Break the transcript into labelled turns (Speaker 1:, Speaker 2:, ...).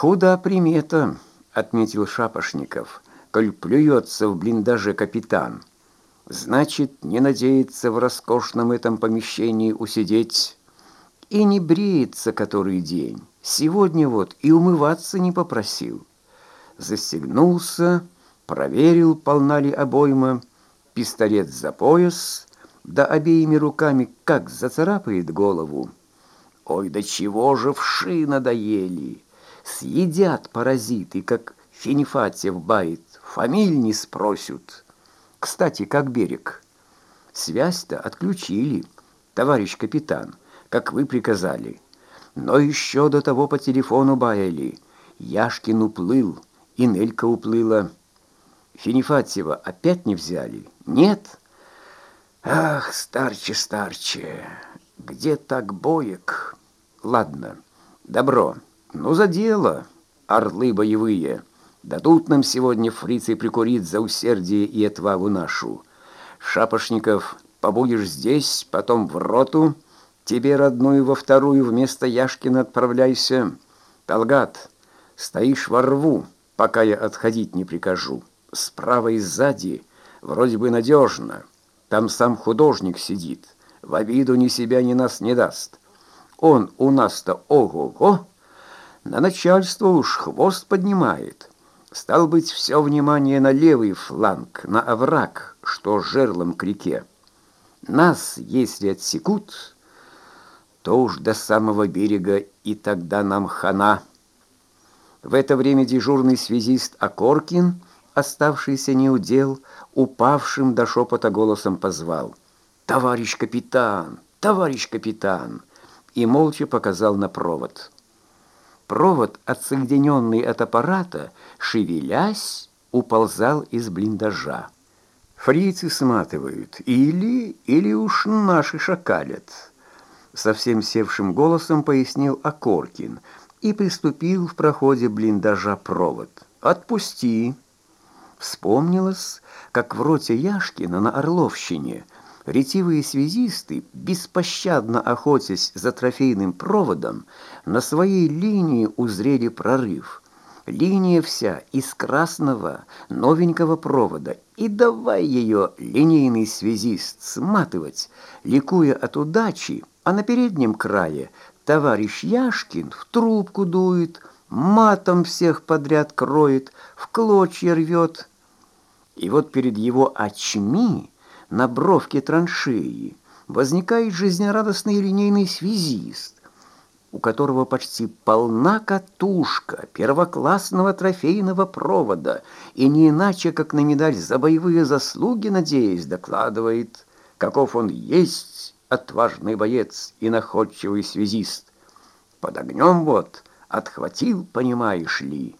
Speaker 1: «Худа примета», — отметил Шапошников, «коль плюется в блиндаже капитан. Значит, не надеется в роскошном этом помещении усидеть и не бреется который день. Сегодня вот и умываться не попросил. Застегнулся, проверил, полна ли обойма, пистолет за пояс, да обеими руками как зацарапает голову. Ой, да чего же вши надоели! Съедят паразиты, как Финифатьев бает, фамиль не спросят. Кстати, как берег? Связь-то отключили, товарищ капитан, как вы приказали. Но еще до того по телефону баяли. Яшкин уплыл, и Нелька уплыла. Финифатьева опять не взяли? Нет? Ах, старче, старче, где так боек? Ладно, добро. Ну, за дело, орлы боевые. Дадут нам сегодня фрицы прикурить за усердие и отвагу нашу. Шапошников, побудешь здесь, потом в роту. Тебе, родную, во вторую вместо Яшкина отправляйся. Талгат, стоишь во рву, пока я отходить не прикажу. Справа и сзади вроде бы надежно. Там сам художник сидит. В обиду ни себя, ни нас не даст. Он у нас-то ого-го, на начальство уж хвост поднимает. Стал быть, все внимание на левый фланг, на овраг, что жерлом к реке. Нас, если отсекут, то уж до самого берега, и тогда нам хана. В это время дежурный связист Акоркин, оставшийся неудел, упавшим до шепота голосом позвал. «Товарищ капитан! Товарищ капитан!» и молча показал на провод. Провод, отсоединенный от аппарата, шевелясь, уползал из блиндажа. Фрицы сматывают, или, или уж наши шакалят. Совсем севшим голосом пояснил Акоркин и приступил в проходе блиндажа провод. «Отпусти!» Вспомнилось, как в роте Яшкина на Орловщине – Ретивые связисты, беспощадно охотясь за трофейным проводом, на своей линии узрели прорыв. Линия вся из красного новенького провода, и давай ее, линейный связист, сматывать, ликуя от удачи, а на переднем крае товарищ Яшкин в трубку дует, матом всех подряд кроет, в клочья рвет. И вот перед его очми на бровке траншеи возникает жизнерадостный линейный связист, у которого почти полна катушка первоклассного трофейного провода, и не иначе, как на медаль за боевые заслуги, надеясь, докладывает, каков он есть, отважный боец и находчивый связист. Под огнем вот отхватил, понимаешь ли,